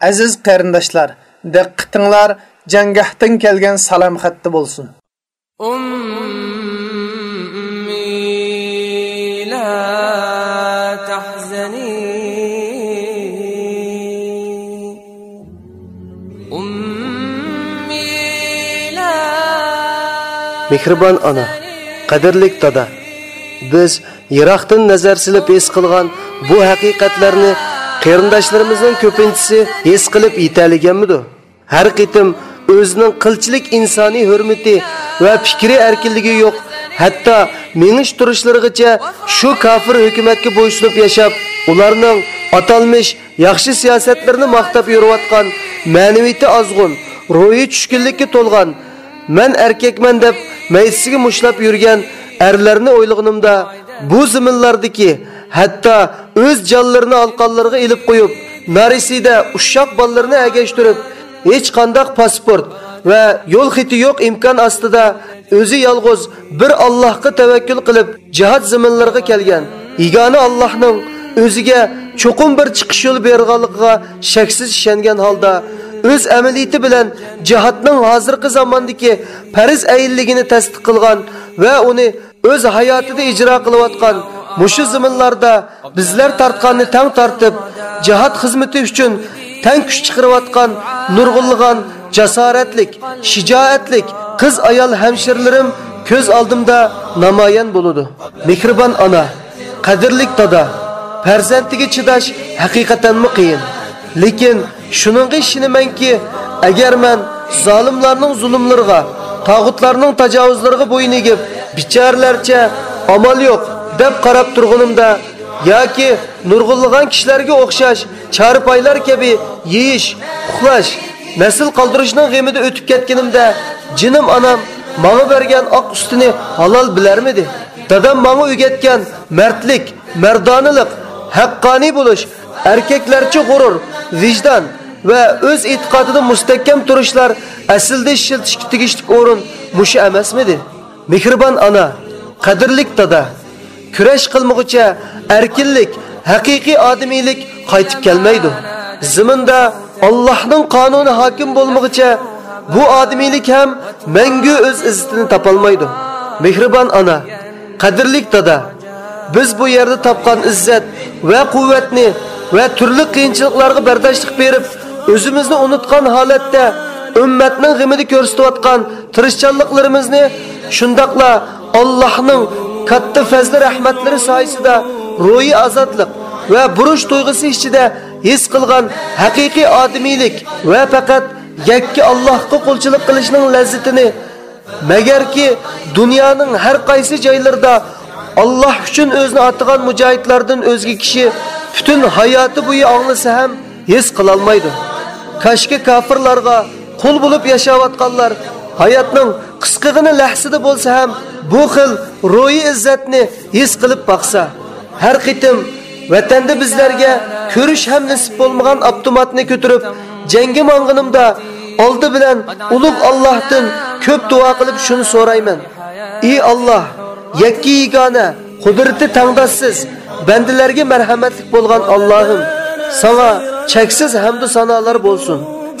Aziz qarindoshlar, diqqatinglar jangahdan kelgan salom xatti bo'lsin. Мехрибан ана, қадірлік дада, біз ирақтың назар сіліп ес қылған bu хақиқатларыны qarindoshlarimizning ko'pinchisi his qilib yetaliganmidi har qitim o'zining qilchilik insoniy hurmati va fikri erkinligi yo'q. Hatto menish turishlarigacha shu kofir hukumatga bo'ysunib yashab ularning atalmish yaxshi siyosatlarini maqtab yurayotgan ma'naviyati ozg'un ro'yi tushkunlikka to'lgan man erkakman deb maysiga mushlab yurgan erlarni o'ylaganimda bu ziminlardagi hatto o'z jonlarini alqonlarga ilib qo'yib narisida ushoq bollarni agashtirib hech qanday pasport va yo'l xiti yo'q imkon ostida o'zi yolg'iz bir allohga tavakkul qilib jihad ziminlariga kelgan. Yigona allohning o'ziga cho'qim bir chiqish yo'l berganligiga shaksiz ishongan holda o'z amaliyati bilan jihatning hozirgi zamondagi farz ayinligini tasdiq qilgan va uni o'z hayotida ijro qilayotgan Мушы зымынларда бизләр тартканны тәң тартып, жихад хезмәте өчен тәң күч чыгарып аткан нургыллыган жасаратлык, шиҗаәтлек кыз аял хәмширләрем көз алдымда намаян булуды. Мехрибан ана, кадерлек тада, фәрзәнтиге чидаш хакыйкатанмы кыен. Ләкин шуныңга ишенеменки, әгәр мен залымларның зулымларга, тагутларның тажавузларга буйын егеп, бичарларча амал юк, deb qarab turganimda yoki nurg'unlagan kishilarga o'xshash charpaylar kabi yeyish uxlash nasl qoldirishning g'amida o'tib ketganimda jinim onam manga bergan oq ustini halol bilarmidi? Dadam manga o'rgatgan mardlik mardonilik haqqoniy bo'lish erkaklarcha g'urur vijdon va o'z e'tiqodida mustahkam turishlar aslida ishlatishga tegishli o'rin mushi emasmidi? Mehribon ona qadrlik dada kurash qilmoqcha erkinlik haqiqiy odamiylik qaytib kelmaydi. Ziminda Allohning qonuni hokim bo'lmoqcha bu odamiylik ham mangu o'z izzatini topolmaydi. Mehribon ona qadrli dada biz bu yerda topgan izzat va quvvatni va turli qiyinchiliklarga bardoshlik berib o'zimizni unutgan holatda ummatning g'imini ko'rsatayotgan tirishchanliklarimizni shundoqla Allohning katta fazli rahmatlari soyasida ro'yi ozodlik va burush tuyg'usi ichida his qilgan haqiqiy odamiylik va faqat yakka Allohga qulchilik qilishning lazzatini magarki dunyoning har qaysi joylarida Alloh uchun o'zini atagan mujohidlardan o'zga kishi butun hayoti bo'yi anglasa ham his qila olmaydi. Kashki kofirlarga qul bo'lib yashayotganlar hayotning qisqig'ini lahsida bo'lsa ham bu xil ro'yi izzatni his qilib baqsa, har qitim vatanda bizlarga ko'rish ham nasib bo'lmagan avtomatni ko'tarib jangga mong'inimda oldi bilan ulug' Allohdan ko'p duo qilib shuni so'rayman. Ey Alloh, yakki yigona, qudrati tangdossiz, bandalarga marhamatlik bo'lgan Allohim, sana cheksiz hamdu sanolar bo'lsin.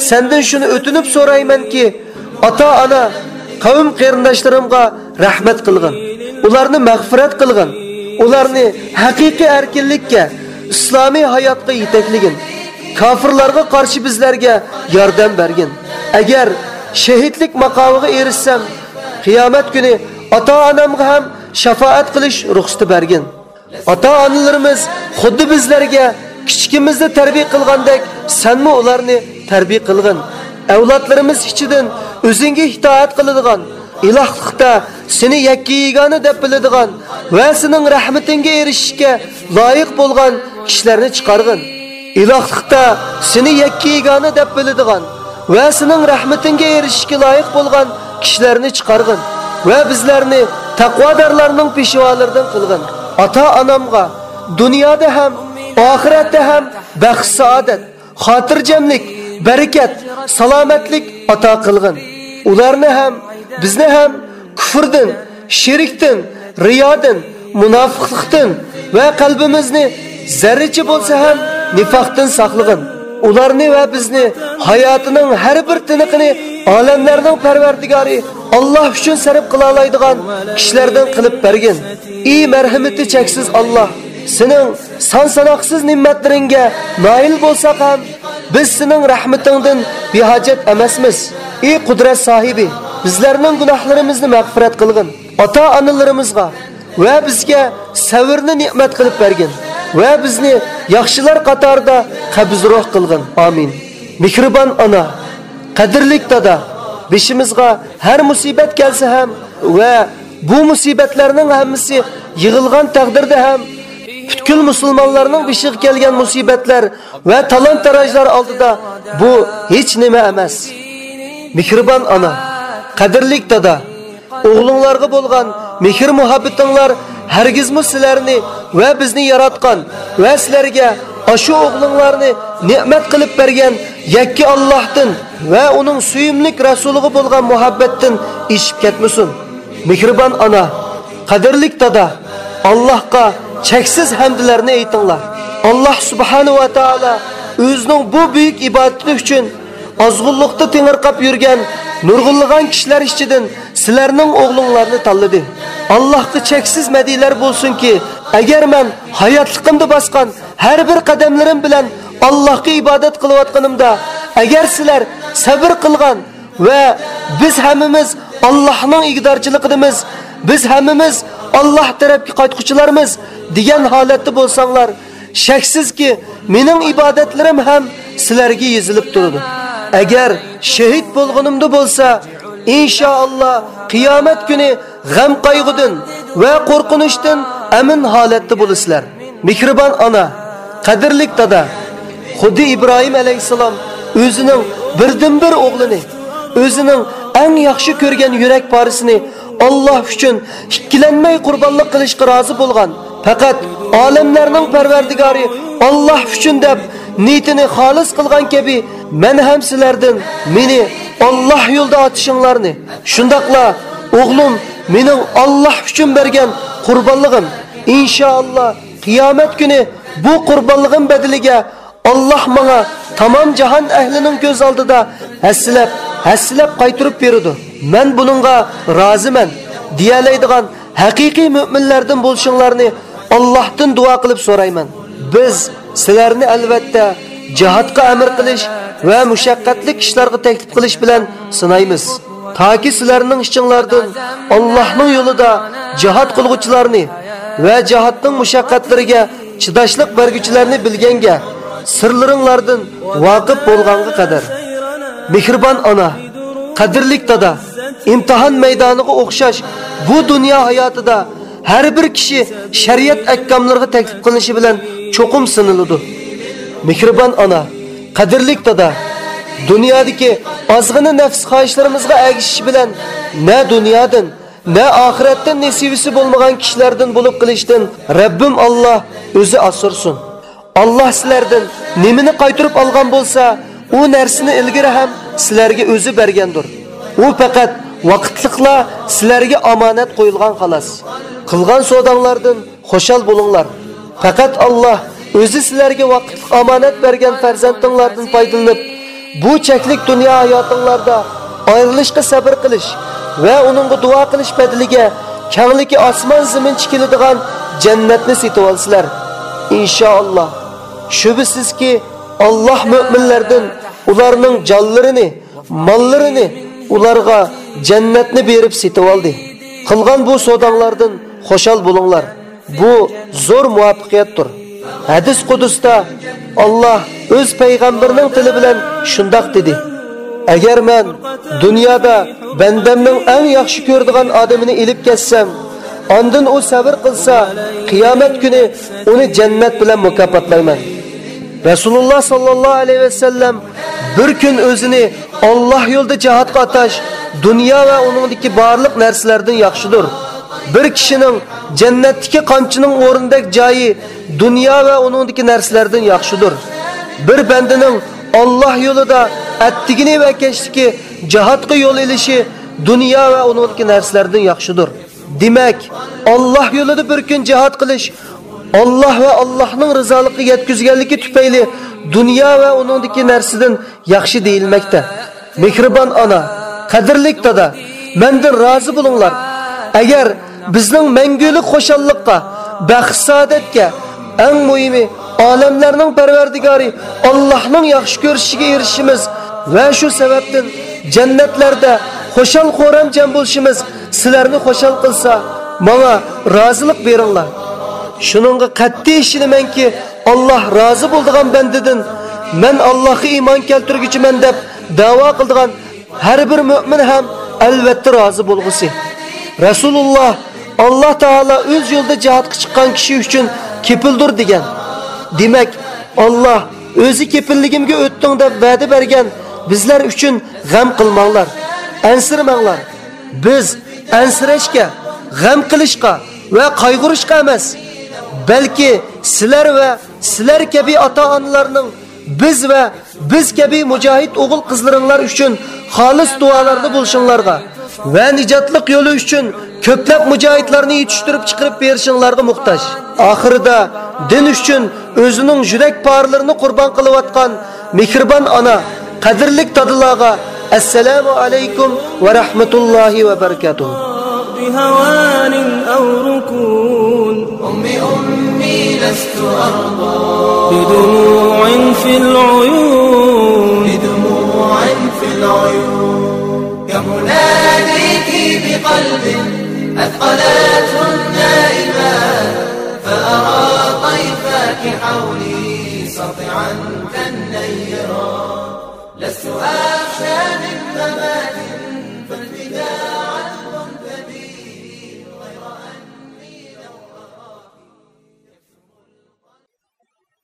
Sendan shuni o'tinib so'raymanki, ota-ona, qavm qarindoshlarimga rahmat qilgin. Ularni mag'firat qilgin. Ularni haqiqiy erkinlikka, islomiy hayotga yetakligin. Kofirlarga qarshi bizlarga yordam bergin. Agar shahidlik maqomiga erishsam, qiyomat kuni ota-onamga ham shafaat qilish ruxsati bergin. Ota-onalarimiz xuddi bizlarga kichikimizni tarbiya qilgandek, sanmi ularni tarbiya qilgin. Avlodlarimiz ichidan o'zingga itoat qiladigan, ilohlikda seni yakki deb biladigan va sening rahmatingga erishishga loyiq bo'lgan kishilarni chiqargin. Ilohlikda seni yakki deb biladigan va sening rahmatingga erishishga loyiq bo'lgan kishilarni chiqargin va bizlarni taqvodorlarning peshvolaridan qilgin. Ota-onamga dunyoda ham, oxiratda ham baxt saodat, xotirjamlik, barakat, salomatlik ato qilgin. Ularni ham, bizni ham kufrdan, shirkdan, riyodan, munofiqlikdan va qalbimizni zarracha bo'lsa ham nifoqdan saqlagin. ularni va bizni hayotining har bir tiniqini olamlarning parvardigori Alloh uchun sarf qila oladigan kishilardan qilib bergin. Ey marhamati cheksiz Alloh, sening son sanoqsiz ne'matlaringga noil bo'lsak ham, biz sening rahmatingdan behojat emasmiz. Ey qudrat sohibi, bizlarning gunohlarimizni mag'firat qilgin. Ota-onalarimizga va bizga savrni ne'mat qilib bergin. va bizni yaxshilar qatorida qabzroq qilgin. Amin. Mehribon ona, qadrlik dada, beshimizga har musibat kelsa ham va bu musibatlarning hammasi yig'ilgan taqdirda ham butkul musulmonlarning beshiga kelgan musibatlar va talon tarajlar oldida bu hech nima emas. Mehribon ona, qadrlik dada, o'g'linglarga bo'lgan mehr muhabbatinglar hargizmi sizlarni va bizni yaratgan va sizlarga ashu o'g'linglarni ne'mat qilib bergan yakki Allohdan va uning suyimlik rasuliga bo'lgan muhabbatdan ishib ketmasin. Mehribon ona, qadrlik dada, Allohga cheksiz hamdlarni aytinglar. Alloh subhanahu va taolo o'zining bu buyuk ibodati uchun ozg'unlikda tengirqab yurgan nurg'unlagan kishilar ichidan sizlarning o'g'linglarni tanladi. Allohga cheksiz madilar bo'lsinki, agar men hayotligimda bosgan har bir qadamlarim bilan Allohga ibodat qilayotganimda, agar sizlar sabr qilgan va biz hammamiz Allohning igdorchiligimiz, biz hammamiz Alloh tarafga qaytquchilarmiz degan holatda bo'lsanglar, shaksizki mening ibodatlarim ham sizlarga yozilib turadi. Agar shahid bo'lganimda bo'lsa, inshaalloh qiyomat kuni g'am qayg'udan va qo'rqinishdan amin holatda bo'lasizlar. Mikriban ona, qadrlik dada, xuddi Ibrohim alayhisalom o'zining birdan-bir o'g'lini, o'zining eng yaxshi ko'rgan yurak parisini Alloh uchun ikkilanmay qurbonlik qilishga rozi bo'lgan. Fakat alemlerinin perverdigari Allah üçün deb niyetini halis kılgan kebi men hem silerden meni Allah yolda atışınlarını. Şundakla oğlum menin Allah üçün bergen kurbanlığım inşallah kıyamet günü bu kurbanlığın bedelige Allah bana tamam cahan ehlinin göz aldıda hessilep hessilep kaytırıp veriyordu. Men bununla razı men diyeleydiğen hakiki müminlerden buluşunlarını Allohdan duo qilib so'rayman. Biz sizlarni albatta jihodga amr qilish va mushaqqatli ishlarga taklif qilish bilan sinaymiz. Taki sizlarning ichinglardan Allohning yo'lida jihad qilguvchilarni va jihodning mushaqqatlariga chidashlik berguvchilarni bilganga, sirlaringlardan voqif bo'lganga qadar. Mehribon ona, qadrlik dada, imtihon maydoniga o'xshash bu dunyo hayotida her bir kişi şeriat ahkamlarına taklif kılışı bilen çokum sınılıdı. Mikriban ana, kadirlik dada, dünyadaki azgını nefs kayışlarımızga ergişişi bilen ne dünyadan, ne ahiretten nesivisi bulmagan kişilerden bulup kılıçtın. Rabbim Allah özü asursun. Allah sizlerden nemini kaytırıp algan bolsa, o nersini ilgiri hem sizlerge özü bergendir. O fakat vaqtliqla sizlarga omonat qo'yilgan xolos қылған содаңлардың қошал болыңлар. Фақат Аллах өзі сілерге вақыт аманат берген фәрзентіңлардың пайдылып, bu чеклік дүния hayatыңларда ayrılışqa sabr qilish va uningga duo qilish badiliga kangliki osmon zimin chikiladigan jannatni setib olsizlar inshaalloh shubisizki Alloh mu'minlardan ularning jonlarini mollarini ularga jannatni berib setib oldi qilgan bu sodanglardan xo'shal bo'linglar bu zo'r muvaffaqiyatdir hadis qudusda Alloh o'z payg'ambarining tili bilan shundoq dedi. Agar men dunyoda bandamning eng yaxshi ko'radigan odamini ilib ketsam ondan u sabr qilsa qiyomat kuni uni jannat bilan mukofotlayman rasululloh sollallohu alayhi vasallam bir kun o'zini Alloh yo'lida jihodga atash dunyo va uningdagi barliq narsalardan yaxshidir bir kishining jannatdagi qamchining o'rnidek joyi dunyo va uningdagi narsalardan yaxshidir bir bandining Alloh yo'lida attigini va keshdiki jihodga yo'l elishi dunyo va uningdagi narsalardan yaxshidir demak Alloh yo'lida bir kun jihod qilish Alloh va Allohning rizoligiga yetkazganligi tufayli dunyo va uningdagi narsadan yaxshi deyilmoqda. Mehribon ona, qadrli dada, mendan rozi bo'linglar. Agar bizning mangulik xo'shallikqa, baxt saodatga, eng muhimi olamlarning parvardigori Allohning yaxshi ko'rishiga erishimiz va shu sababdan jannatlarda xo'shal xo'ramjam bo'lishimiz sizlarni xo'shal qilsa, menga rozilik beringlar. Shuningga qat'iy ishonamanki, Alloh rozi bo'ldigan bandidin men Allohga iymon keltirguchiman deb da'vo qildigan har bir mu'min ham albatta rozi bo'lg'usi. Rasululloh Alloh taolo o'z yo'lda jihodga chiqqan kishi uchun kepildir degan. Demak, Alloh o'zi kepilligimga o'tding deb va'da bergan bizlar uchun g'am qilmanglar, ansirmanglar. Biz ansirashga, g'am qilishga va qayg'urishga emas, balki sizlar va sizlar kabi ota-onalarning biz va biz kabi mujohid o'g'il qizlaringlar uchun xolis duolarda bo'lishinglarga va nijotlik yo'li uchun ko'plab mujohidlarni yetishtirib chiqarib berishinglarga muhtoj. Oxirida din uchun o'zining yurak porlarini qurbon qilayotgan mehribon ona, qadrli tadilarga assalomu alaykum va rahmatullohi va barakatuh. بهوان أو ركون أمي أمي لست أرضى بدموع في العيون بدموع في العيون كمناديك بقلب أثقلته النائمات فأرى طيفك حولي.